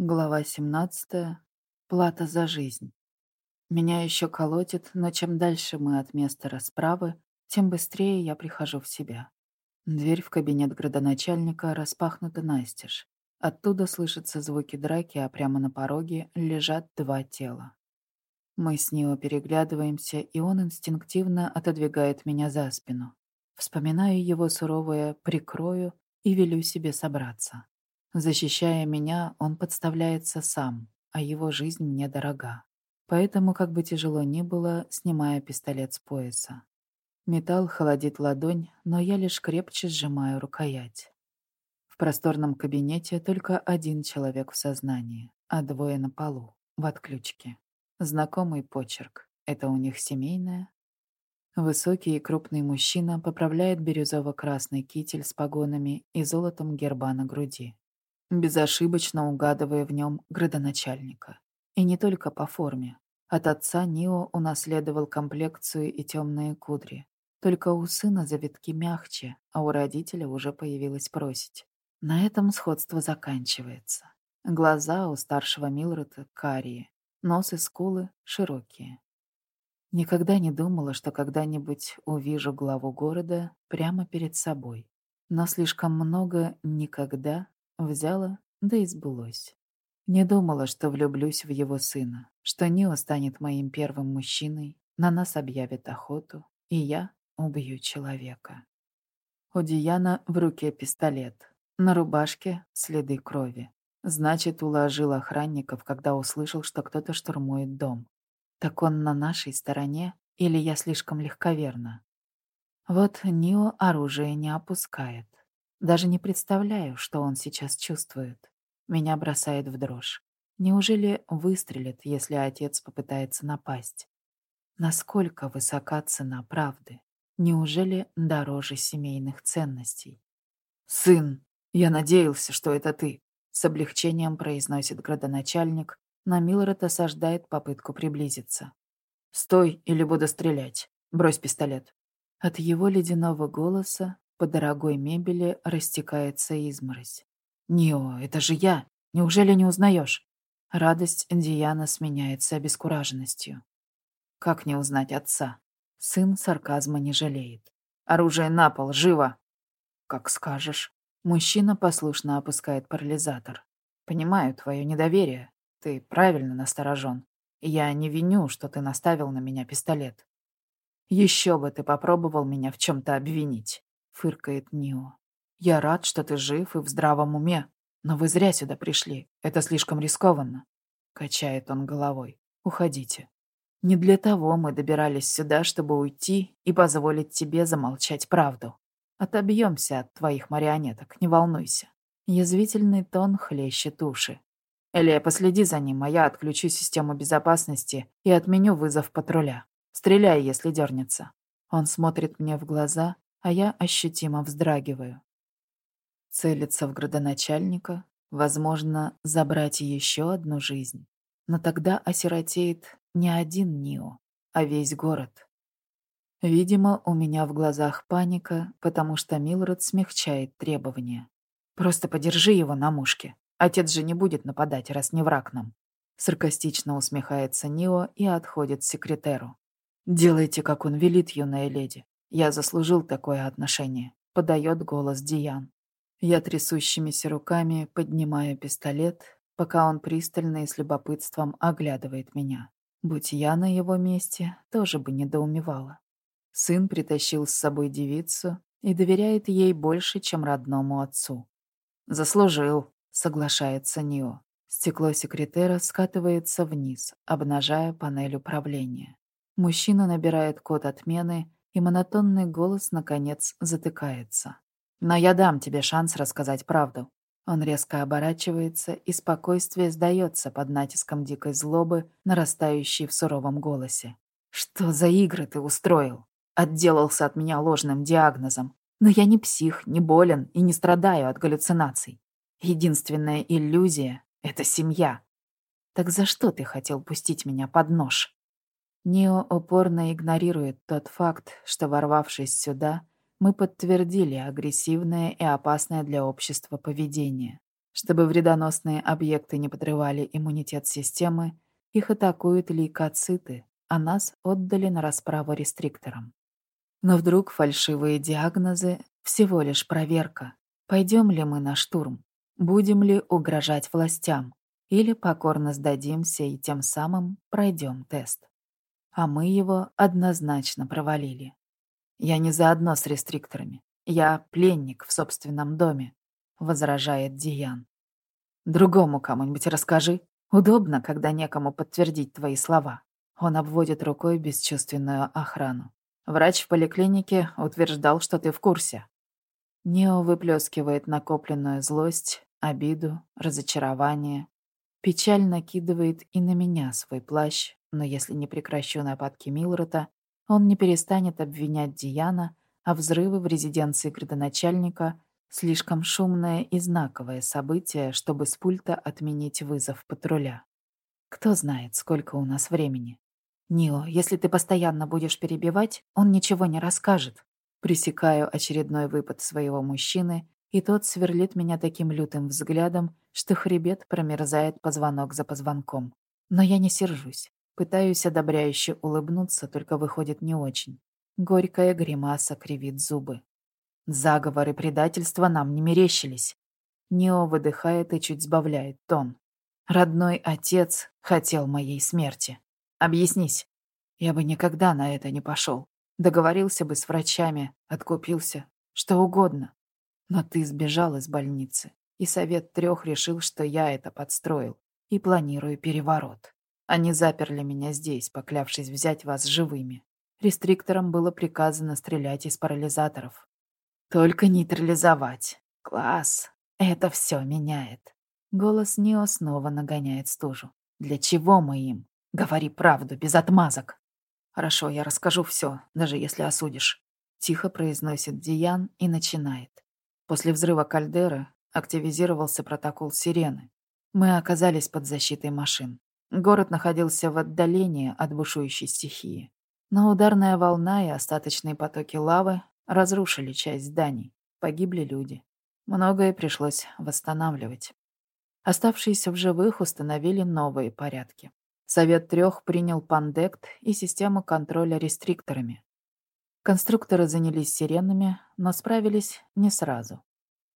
Глава 17. Плата за жизнь. Меня еще колотит, но чем дальше мы от места расправы, тем быстрее я прихожу в себя. Дверь в кабинет градоначальника распахнута настежь. Оттуда слышатся звуки драки, а прямо на пороге лежат два тела. Мы с Нио переглядываемся, и он инстинктивно отодвигает меня за спину. Вспоминаю его суровое «прикрою» и велю себе собраться. Защищая меня, он подставляется сам, а его жизнь мне дорога. Поэтому, как бы тяжело ни было, снимая пистолет с пояса. Металл холодит ладонь, но я лишь крепче сжимаю рукоять. В просторном кабинете только один человек в сознании, а двое на полу, в отключке. Знакомый почерк. Это у них семейное? Высокий и крупный мужчина поправляет бирюзово-красный китель с погонами и золотом герба на груди безошибочно угадывая в нем градоначальника. И не только по форме. От отца Нио унаследовал комплекцию и темные кудри. Только у сына завитки мягче, а у родителя уже появилась просить. На этом сходство заканчивается. Глаза у старшего Милрота карие, нос и скулы широкие. Никогда не думала, что когда-нибудь увижу главу города прямо перед собой. Но слишком много «никогда» Взяла, да и сбылось. Не думала, что влюблюсь в его сына, что Нио станет моим первым мужчиной, на нас объявят охоту, и я убью человека. У Диана в руке пистолет, на рубашке следы крови. Значит, уложил охранников, когда услышал, что кто-то штурмует дом. Так он на нашей стороне, или я слишком легковерна? Вот Нио оружие не опускает. Даже не представляю, что он сейчас чувствует. Меня бросает в дрожь. Неужели выстрелит, если отец попытается напасть? Насколько высока цена правды? Неужели дороже семейных ценностей? «Сын, я надеялся, что это ты», — с облегчением произносит градоначальник, но Милред осаждает попытку приблизиться. «Стой, или буду стрелять. Брось пистолет». От его ледяного голоса по дорогой мебели растекается изморозь. «Нио, это же я! Неужели не узнаешь?» Радость Диана сменяется обескураженностью. Как не узнать отца? Сын сарказма не жалеет. «Оружие на пол, живо!» «Как скажешь». Мужчина послушно опускает парализатор. «Понимаю твое недоверие. Ты правильно насторожен. Я не виню, что ты наставил на меня пистолет. Еще бы ты попробовал меня в чем-то обвинить фыркает Нио. «Я рад, что ты жив и в здравом уме, но вы зря сюда пришли. Это слишком рискованно». Качает он головой. «Уходите. Не для того мы добирались сюда, чтобы уйти и позволить тебе замолчать правду. Отобьемся от твоих марионеток, не волнуйся». Язвительный тон хлещет уши. Элия, последи за ним, а я отключу систему безопасности и отменю вызов патруля. Стреляй, если дернется. Он смотрит мне в глаза, а я ощутимо вздрагиваю. Целиться в градоначальника, возможно, забрать еще одну жизнь. Но тогда осиротеет не один Нио, а весь город. Видимо, у меня в глазах паника, потому что Милред смягчает требования. Просто подержи его на мушке. Отец же не будет нападать, раз не враг нам. Саркастично усмехается Нио и отходит к секретеру. «Делайте, как он велит, юная леди. Я заслужил такое отношение, подает голос Диан. Я трясущимися руками поднимаю пистолет, пока он пристально и с любопытством оглядывает меня. Будь я на его месте, тоже бы недоумевала. Сын притащил с собой девицу и доверяет ей больше, чем родному отцу. «Заслужил», — соглашается Нио. Стекло секретера скатывается вниз, обнажая панель управления. Мужчина набирает код отмены и монотонный голос, наконец, затыкается. «Но я дам тебе шанс рассказать правду». Он резко оборачивается, и спокойствие сдается под натиском дикой злобы, нарастающей в суровом голосе. «Что за игры ты устроил? Отделался от меня ложным диагнозом. Но я не псих, не болен и не страдаю от галлюцинаций. Единственная иллюзия — это семья. Так за что ты хотел пустить меня под нож?» Нео упорно игнорирует тот факт, что, ворвавшись сюда, мы подтвердили агрессивное и опасное для общества поведение. Чтобы вредоносные объекты не подрывали иммунитет системы, их атакуют лейкоциты, а нас отдали на расправу рестрикторам. Но вдруг фальшивые диагнозы — всего лишь проверка. Пойдем ли мы на штурм? Будем ли угрожать властям? Или покорно сдадимся и тем самым пройдем тест? А мы его однозначно провалили. Я не заодно с рестрикторами. Я пленник в собственном доме, возражает Диан. Другому кому-нибудь расскажи. Удобно, когда некому подтвердить твои слова. Он обводит рукой бесчувственную охрану. Врач в поликлинике утверждал, что ты в курсе. Нео выплескивает накопленную злость, обиду, разочарование. Печаль накидывает и на меня свой плащ, но если не прекращу нападки Милрота, он не перестанет обвинять Диана, а взрывы в резиденции градоначальника — слишком шумное и знаковое событие, чтобы с пульта отменить вызов патруля. Кто знает, сколько у нас времени. «Нио, если ты постоянно будешь перебивать, он ничего не расскажет». Пресекаю очередной выпад своего мужчины, и тот сверлит меня таким лютым взглядом, что хребет промерзает позвонок за позвонком. Но я не сержусь. Пытаюсь одобряюще улыбнуться, только выходит не очень. Горькая гримаса кривит зубы. Заговоры предательства нам не мерещились. Нео выдыхает и чуть сбавляет тон. Родной отец хотел моей смерти. Объяснись. Я бы никогда на это не пошел. Договорился бы с врачами, откупился, что угодно. Но ты сбежал из больницы, и совет трех решил, что я это подстроил и планирую переворот. Они заперли меня здесь, поклявшись взять вас живыми. Рестрикторам было приказано стрелять из парализаторов. Только нейтрализовать. Класс. Это все меняет. Голос Нио снова нагоняет стужу. Для чего мы им? Говори правду, без отмазок. Хорошо, я расскажу все, даже если осудишь. Тихо произносит Диан и начинает. После взрыва кальдеры активизировался протокол сирены. Мы оказались под защитой машин. Город находился в отдалении от бушующей стихии. Но ударная волна и остаточные потоки лавы разрушили часть зданий. Погибли люди. Многое пришлось восстанавливать. Оставшиеся в живых установили новые порядки. Совет трех принял пандект и систему контроля рестрикторами. Конструкторы занялись сиренами, но справились не сразу.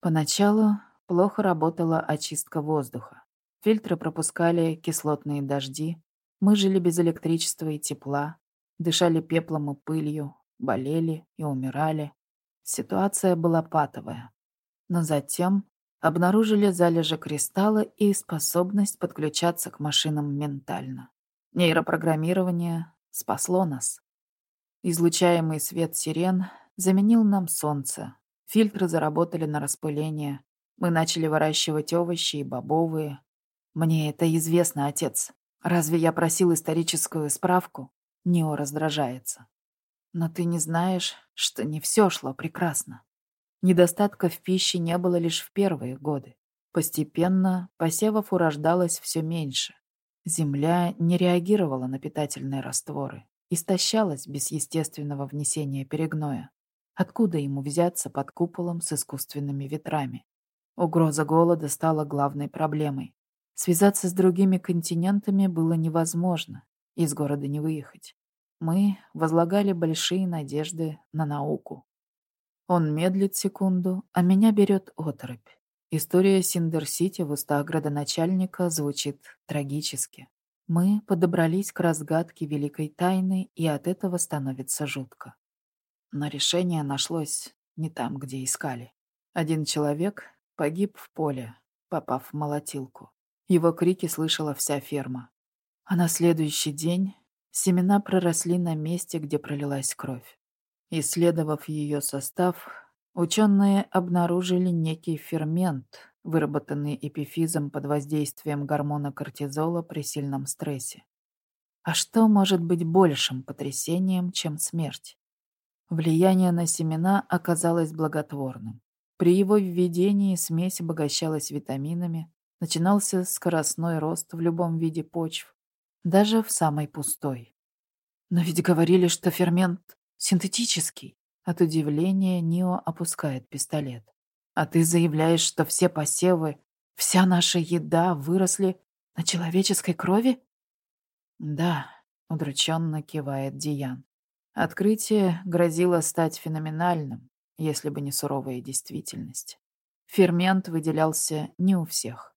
Поначалу плохо работала очистка воздуха. Фильтры пропускали кислотные дожди. Мы жили без электричества и тепла, дышали пеплом и пылью, болели и умирали. Ситуация была патовая. Но затем обнаружили залежи кристалла и способность подключаться к машинам ментально. Нейропрограммирование спасло нас. Излучаемый свет сирен заменил нам солнце. Фильтры заработали на распыление. Мы начали выращивать овощи и бобовые. Мне это известно, отец. Разве я просил историческую справку? Нео раздражается. Но ты не знаешь, что не все шло прекрасно. Недостатка в пище не было лишь в первые годы. Постепенно посевов урождалось все меньше. Земля не реагировала на питательные растворы, истощалась без естественного внесения перегноя. Откуда ему взяться под куполом с искусственными ветрами? Угроза голода стала главной проблемой. Связаться с другими континентами было невозможно, из города не выехать. Мы возлагали большие надежды на науку. Он медлит секунду, а меня берет оторопь. История Синдер-Сити в устах градоначальника звучит трагически. Мы подобрались к разгадке великой тайны, и от этого становится жутко. Но решение нашлось не там, где искали. Один человек погиб в поле, попав в молотилку. Его крики слышала вся ферма. А на следующий день семена проросли на месте, где пролилась кровь. Исследовав ее состав, ученые обнаружили некий фермент, выработанный эпифизом под воздействием гормона кортизола при сильном стрессе. А что может быть большим потрясением, чем смерть? Влияние на семена оказалось благотворным. При его введении смесь обогащалась витаминами, начинался скоростной рост в любом виде почв, даже в самой пустой. Но ведь говорили, что фермент Синтетический. От удивления Нио опускает пистолет. А ты заявляешь, что все посевы Вся наша еда выросли на человеческой крови? Да, удрученно кивает Диан. Открытие грозило стать феноменальным, если бы не суровая действительность. Фермент выделялся не у всех.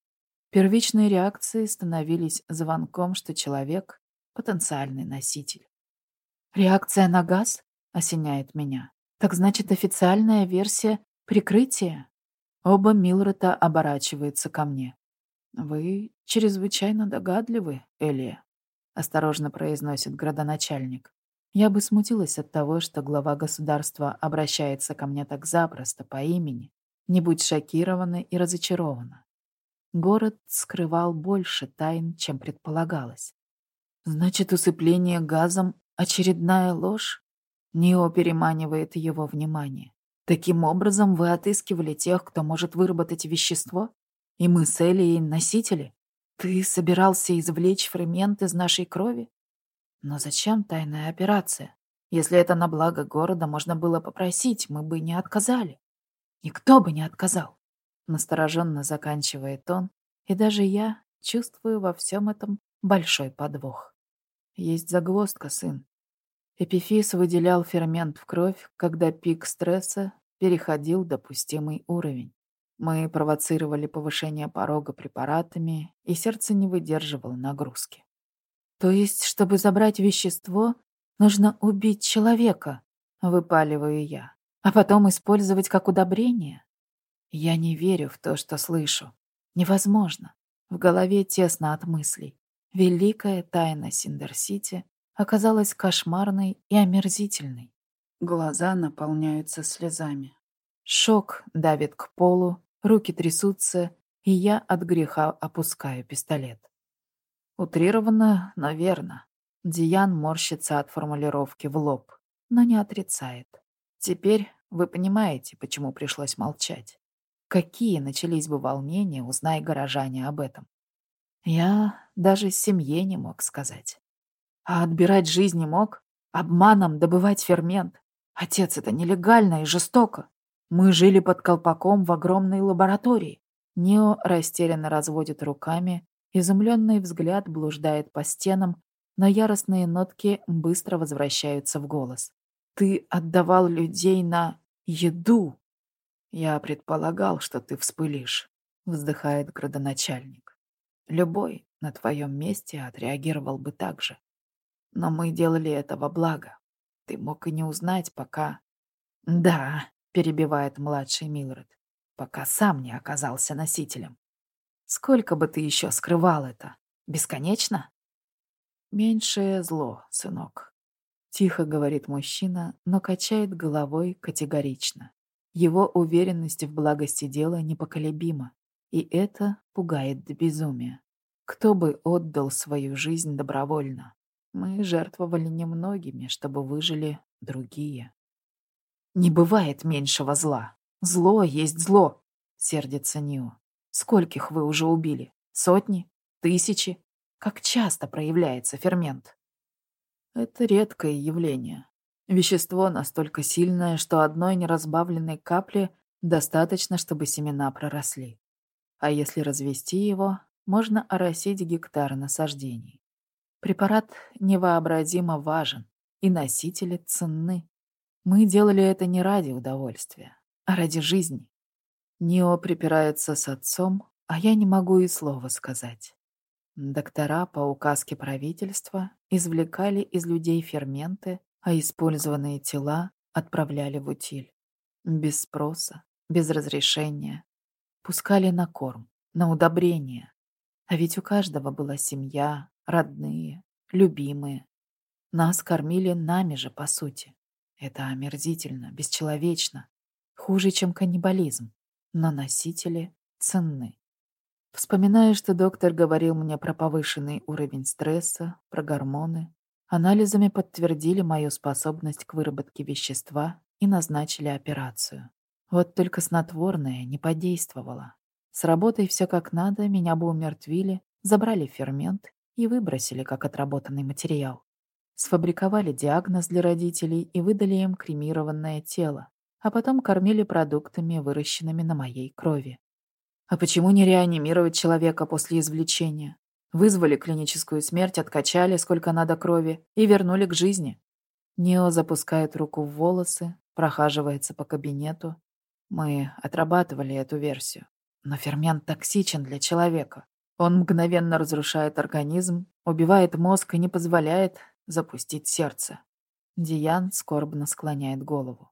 Первичные реакции становились звонком, что человек — потенциальный носитель. «Реакция на газ?» — осеняет меня. «Так значит, официальная версия — прикрытия?» Оба Милрета оборачиваются ко мне. «Вы чрезвычайно догадливы, Элия», — осторожно произносит градоначальник. Я бы смутилась от того, что глава государства обращается ко мне так запросто, по имени, не будь шокирована и разочарована. Город скрывал больше тайн, чем предполагалось. Значит, усыпление газом — очередная ложь? Нео переманивает его внимание. Таким образом, вы отыскивали тех, кто может выработать вещество? И мы с Элией носители? Ты собирался извлечь фермент из нашей крови? Но зачем тайная операция? Если это на благо города, можно было попросить, мы бы не отказали. Никто бы не отказал. Настороженно заканчивает он, и даже я чувствую во всем этом большой подвох. Есть загвоздка, сын. Эпифиз выделял фермент в кровь, когда пик стресса переходил допустимый уровень. Мы провоцировали повышение порога препаратами, и сердце не выдерживало нагрузки. То есть, чтобы забрать вещество, нужно убить человека, выпаливаю я, а потом использовать как удобрение? Я не верю в то, что слышу. Невозможно. В голове тесно от мыслей. Великая тайна Синдер-Сити оказалась кошмарной и омерзительной. Глаза наполняются слезами. Шок давит к полу, руки трясутся, и я от греха опускаю пистолет. Утрированно, но верно. Диан морщится от формулировки в лоб, но не отрицает. Теперь вы понимаете, почему пришлось молчать. Какие начались бы волнения, узнай горожане об этом. Я даже семье не мог сказать. А отбирать жизнь не мог? Обманом добывать фермент? Отец, это нелегально и жестоко. Мы жили под колпаком в огромной лаборатории. Нео растерянно разводит руками, изумленный взгляд блуждает по стенам, но яростные нотки быстро возвращаются в голос. «Ты отдавал людей на еду!» «Я предполагал, что ты вспылишь», — вздыхает градоначальник. «Любой на твоем месте отреагировал бы так же. Но мы делали это во благо. Ты мог и не узнать, пока... Да, перебивает младший Милред, пока сам не оказался носителем. Сколько бы ты еще скрывал это? Бесконечно? Меньшее зло, сынок. Тихо говорит мужчина, но качает головой категорично. Его уверенность в благости дела непоколебима, и это пугает до безумия. Кто бы отдал свою жизнь добровольно? Мы жертвовали немногими, чтобы выжили другие. «Не бывает меньшего зла. Зло есть зло», — сердится Нио. «Скольких вы уже убили? Сотни? Тысячи? Как часто проявляется фермент?» Это редкое явление. Вещество настолько сильное, что одной неразбавленной капли достаточно, чтобы семена проросли. А если развести его, можно оросить гектар насаждений. Препарат невообразимо важен, и носители ценны. Мы делали это не ради удовольствия, а ради жизни. Нио припирается с отцом, а я не могу и слова сказать. Доктора по указке правительства извлекали из людей ферменты, а использованные тела отправляли в утиль. Без спроса, без разрешения. Пускали на корм, на удобрение. А ведь у каждого была семья, родные, любимые. Нас кормили нами же, по сути. Это омерзительно, бесчеловечно, хуже, чем каннибализм, но носители ценны. Вспоминаю, что доктор говорил мне про повышенный уровень стресса, про гормоны. Анализами подтвердили мою способность к выработке вещества и назначили операцию. Вот только снотворное не подействовало. С работой все как надо, меня бы умертвили, забрали фермент и выбросили как отработанный материал. Сфабриковали диагноз для родителей и выдали им кремированное тело, а потом кормили продуктами, выращенными на моей крови. А почему не реанимировать человека после извлечения? Вызвали клиническую смерть, откачали сколько надо крови и вернули к жизни. Нео запускает руку в волосы, прохаживается по кабинету. Мы отрабатывали эту версию. Но фермент токсичен для человека. Он мгновенно разрушает организм, убивает мозг и не позволяет запустить сердце. Диан скорбно склоняет голову.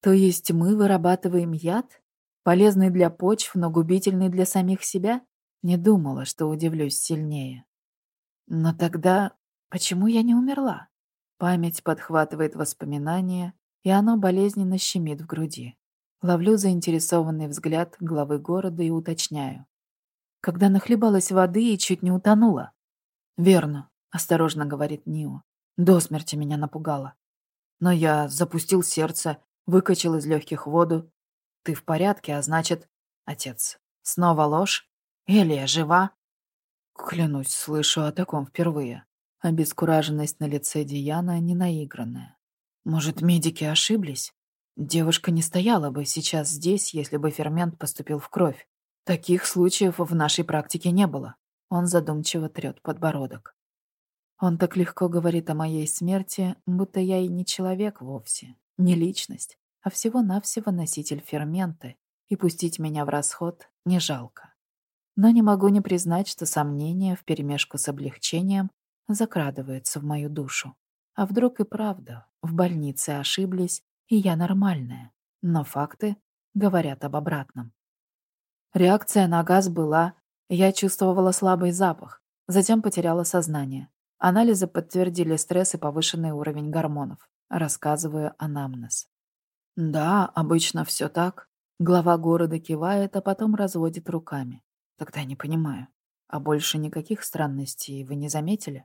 То есть мы вырабатываем яд? Полезный для почв, но губительный для самих себя? Не думала, что удивлюсь сильнее. Но тогда почему я не умерла? Память подхватывает воспоминания, и оно болезненно щемит в груди. Ловлю заинтересованный взгляд главы города и уточняю. Когда нахлебалась воды и чуть не утонула. «Верно», — осторожно говорит Нио. До смерти меня напугало. Но я запустил сердце, выкачал из легких воду. Ты в порядке, а значит... Отец, снова ложь? Элия жива? Клянусь, слышу о таком впервые. Обескураженность на лице Диана не наигранная. Может, медики ошиблись? Девушка не стояла бы сейчас здесь, если бы фермент поступил в кровь. Таких случаев в нашей практике не было. Он задумчиво трет подбородок. Он так легко говорит о моей смерти, будто я и не человек вовсе, не личность, а всего-навсего носитель фермента, и пустить меня в расход не жалко. Но не могу не признать, что сомнения вперемешку с облегчением закрадываются в мою душу. А вдруг и правда, в больнице ошиблись, и я нормальная. Но факты говорят об обратном. Реакция на газ была, я чувствовала слабый запах, затем потеряла сознание. Анализы подтвердили стресс и повышенный уровень гормонов, рассказывая анамнез. Да, обычно все так. Глава города кивает, а потом разводит руками. Тогда не понимаю. А больше никаких странностей вы не заметили?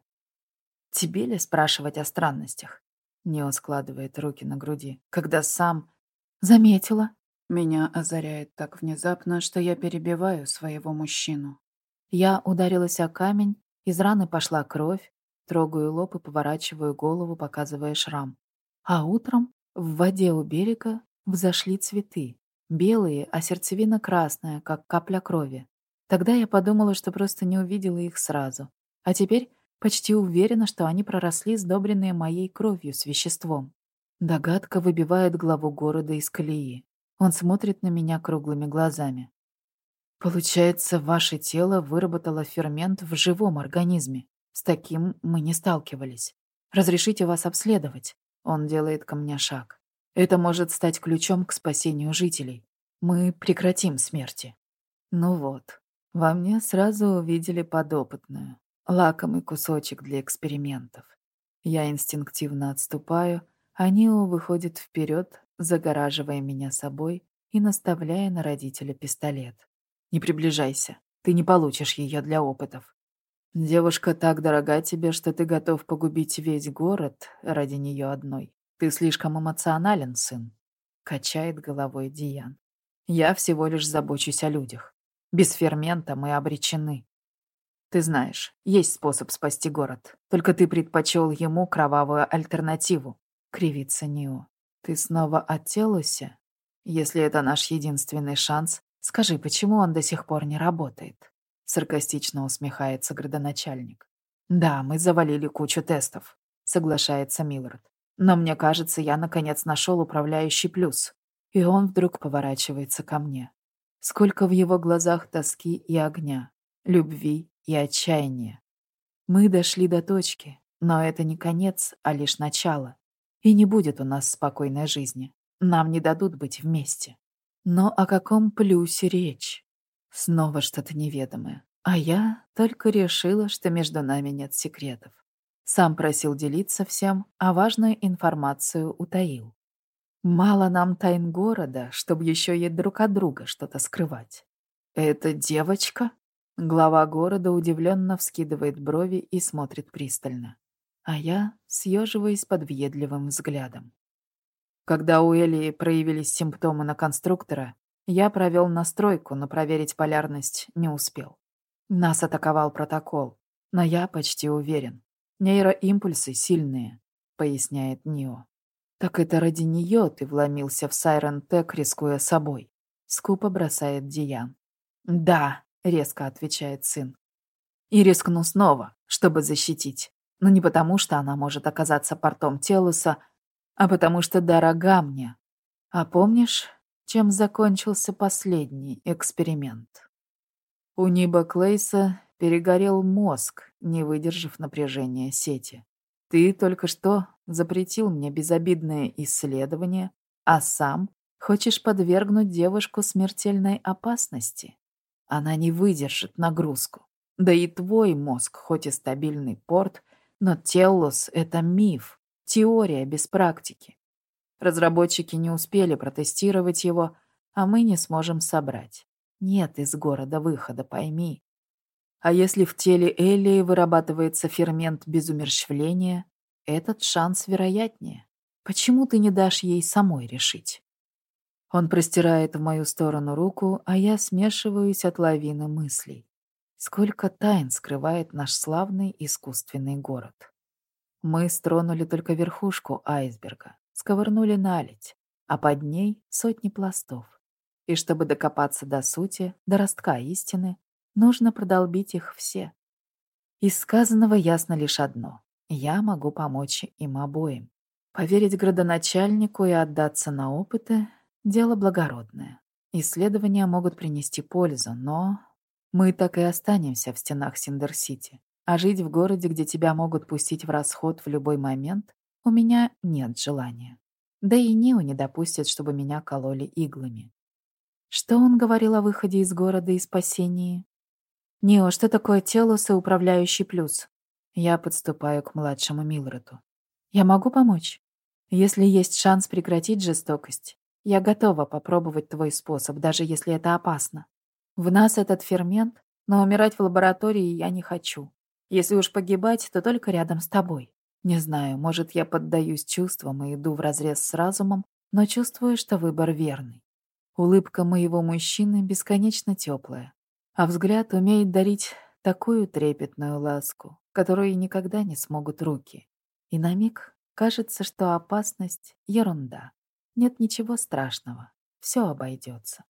Тебе ли спрашивать о странностях? Нео складывает руки на груди. Когда сам... Заметила. Меня озаряет так внезапно, что я перебиваю своего мужчину. Я ударилась о камень, из раны пошла кровь, трогаю лоб и поворачиваю голову, показывая шрам. А утром в воде у берега взошли цветы. Белые, а сердцевина красная, как капля крови. Тогда я подумала, что просто не увидела их сразу. А теперь Почти уверена, что они проросли, сдобренные моей кровью с веществом. Догадка выбивает главу города из колеи. Он смотрит на меня круглыми глазами. Получается, ваше тело выработало фермент в живом организме. С таким мы не сталкивались. Разрешите вас обследовать. Он делает ко мне шаг. Это может стать ключом к спасению жителей. Мы прекратим смерти. Ну вот, во мне сразу увидели подопытную. Лакомый кусочек для экспериментов. Я инстинктивно отступаю, а Нио выходит вперед, загораживая меня собой и наставляя на родителя пистолет. «Не приближайся, ты не получишь ее для опытов. Девушка так дорога тебе, что ты готов погубить весь город ради нее одной. Ты слишком эмоционален, сын», — качает головой Диан. «Я всего лишь забочусь о людях. Без фермента мы обречены. Ты знаешь, есть способ спасти город. Только ты предпочел ему кровавую альтернативу. Кривится Нио. Ты снова от Телуся? Если это наш единственный шанс, скажи, почему он до сих пор не работает? Саркастично усмехается градоначальник. Да, мы завалили кучу тестов, соглашается Миллард. Но мне кажется, я наконец нашел управляющий плюс. И он вдруг поворачивается ко мне. Сколько в его глазах тоски и огня, любви и отчаяние. Мы дошли до точки, но это не конец, а лишь начало. И не будет у нас спокойной жизни. Нам не дадут быть вместе. Но о каком плюсе речь? Снова что-то неведомое. А я только решила, что между нами нет секретов. Сам просил делиться всем, а важную информацию утаил. Мало нам тайн города, чтобы еще и друг от друга что-то скрывать. «Это девочка?» Глава города удивленно вскидывает брови и смотрит пристально. А я съеживаюсь под въедливым взглядом. Когда у Элии проявились симптомы на конструктора, я провел настройку, но проверить полярность не успел. Нас атаковал протокол, но я почти уверен. Нейроимпульсы сильные, поясняет Нио. Так это ради нее ты вломился в Сайрен Тек, рискуя собой. Скупо бросает Диан. «Да», — резко отвечает сын. «И рискну снова, чтобы защитить. Но не потому, что она может оказаться портом Телуса, а потому что дорога мне. А помнишь, чем закончился последний эксперимент?» У Ниба Клейса перегорел мозг, не выдержав напряжения сети. Ты только что запретил мне безобидное исследование, а сам хочешь подвергнуть девушку смертельной опасности. Она не выдержит нагрузку. Да и твой мозг, хоть и стабильный порт, но Теллус — это миф, теория без практики. Разработчики не успели протестировать его, а мы не сможем собрать. Нет из города выхода, пойми. А если в теле Элии вырабатывается фермент без умерщвления, этот шанс вероятнее. Почему ты не дашь ей самой решить? Он простирает в мою сторону руку, а я смешиваюсь от лавины мыслей. Сколько тайн скрывает наш славный искусственный город. Мы стронули только верхушку айсберга, сковырнули наледь, а под ней сотни пластов. И чтобы докопаться до сути, до ростка истины, Нужно продолбить их все. Из сказанного ясно лишь одно. Я могу помочь им обоим. Поверить градоначальнику и отдаться на опыты — дело благородное. Исследования могут принести пользу, но мы так и останемся в стенах Синдер-Сити. А жить в городе, где тебя могут пустить в расход в любой момент, у меня нет желания. Да и Нио не допустит, чтобы меня кололи иглами. Что он говорил о выходе из города и спасении? «Нио, что такое Телус и управляющий плюс?» Я подступаю к младшему Милрету. «Я могу помочь? Если есть шанс прекратить жестокость, я готова попробовать твой способ, даже если это опасно. В нас этот фермент, но умирать в лаборатории я не хочу. Если уж погибать, то только рядом с тобой. Не знаю, может, я поддаюсь чувствам и иду вразрез с разумом, но чувствую, что выбор верный. Улыбка моего мужчины бесконечно теплая а взгляд умеет дарить такую трепетную ласку, которую никогда не смогут руки. И на миг кажется, что опасность — ерунда. Нет ничего страшного, все обойдется.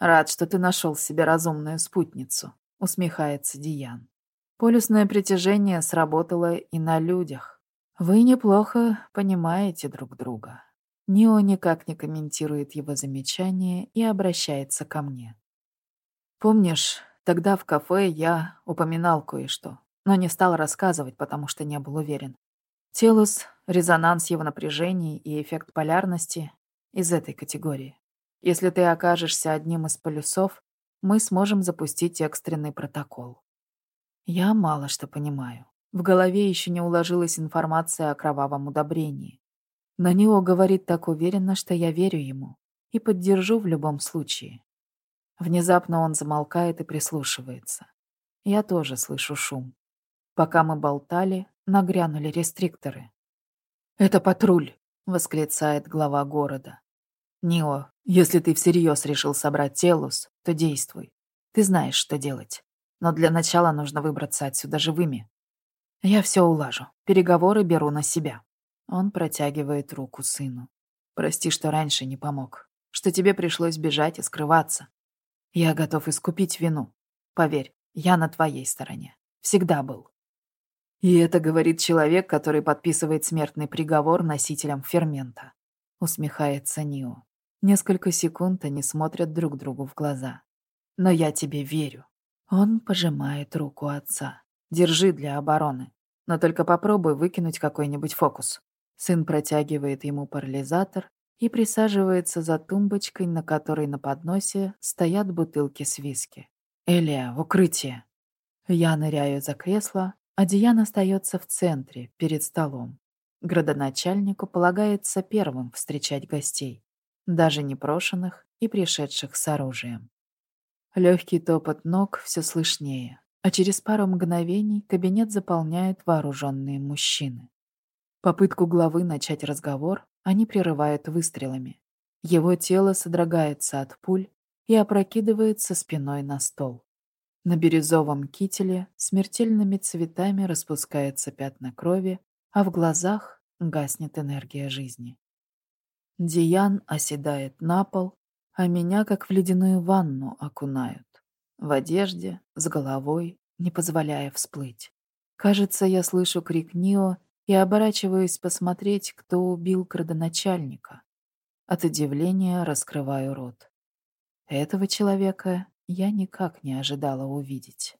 «Рад, что ты нашел себе разумную спутницу», — усмехается Диан. «Полюсное притяжение сработало и на людях. Вы неплохо понимаете друг друга». Нио никак не комментирует его замечание и обращается ко мне. Помнишь, тогда в кафе я упоминал кое-что, но не стал рассказывать, потому что не был уверен. Телус, резонанс его напряжений и эффект полярности из этой категории. Если ты окажешься одним из полюсов, мы сможем запустить экстренный протокол. Я мало что понимаю. В голове еще не уложилась информация о кровавом удобрении. На него говорит так уверенно, что я верю ему и поддержу в любом случае. Внезапно он замолкает и прислушивается. Я тоже слышу шум. Пока мы болтали, нагрянули рестрикторы. «Это патруль!» — восклицает глава города. «Нио, если ты всерьез решил собрать Телус, то действуй. Ты знаешь, что делать. Но для начала нужно выбраться отсюда живыми. Я все улажу. Переговоры беру на себя». Он протягивает руку сыну. «Прости, что раньше не помог. Что тебе пришлось бежать и скрываться. Я готов искупить вину. Поверь, я на твоей стороне. Всегда был. И это говорит человек, который подписывает смертный приговор носителям фермента. Усмехается Нио. Несколько секунд они смотрят друг другу в глаза. Но я тебе верю. Он пожимает руку отца. Держи для обороны. Но только попробуй выкинуть какой-нибудь фокус. Сын протягивает ему парализатор, и присаживается за тумбочкой, на которой на подносе стоят бутылки с виски. «Элия, в укрытие!» Я ныряю за кресло, а Диан остается в центре, перед столом. Градоначальнику полагается первым встречать гостей, даже непрошенных и пришедших с оружием. Легкий топот ног все слышнее, а через пару мгновений кабинет заполняют вооруженные мужчины. Попытку главы начать разговор они прерывают выстрелами. Его тело содрогается от пуль и опрокидывается спиной на стол. На бирюзовом кителе смертельными цветами распускается пятна крови, а в глазах гаснет энергия жизни. Диан оседает на пол, а меня как в ледяную ванну окунают. В одежде, с головой, не позволяя всплыть. Кажется, я слышу крик Нио и оборачиваюсь посмотреть, кто убил градоначальника. От удивления раскрываю рот. Этого человека я никак не ожидала увидеть.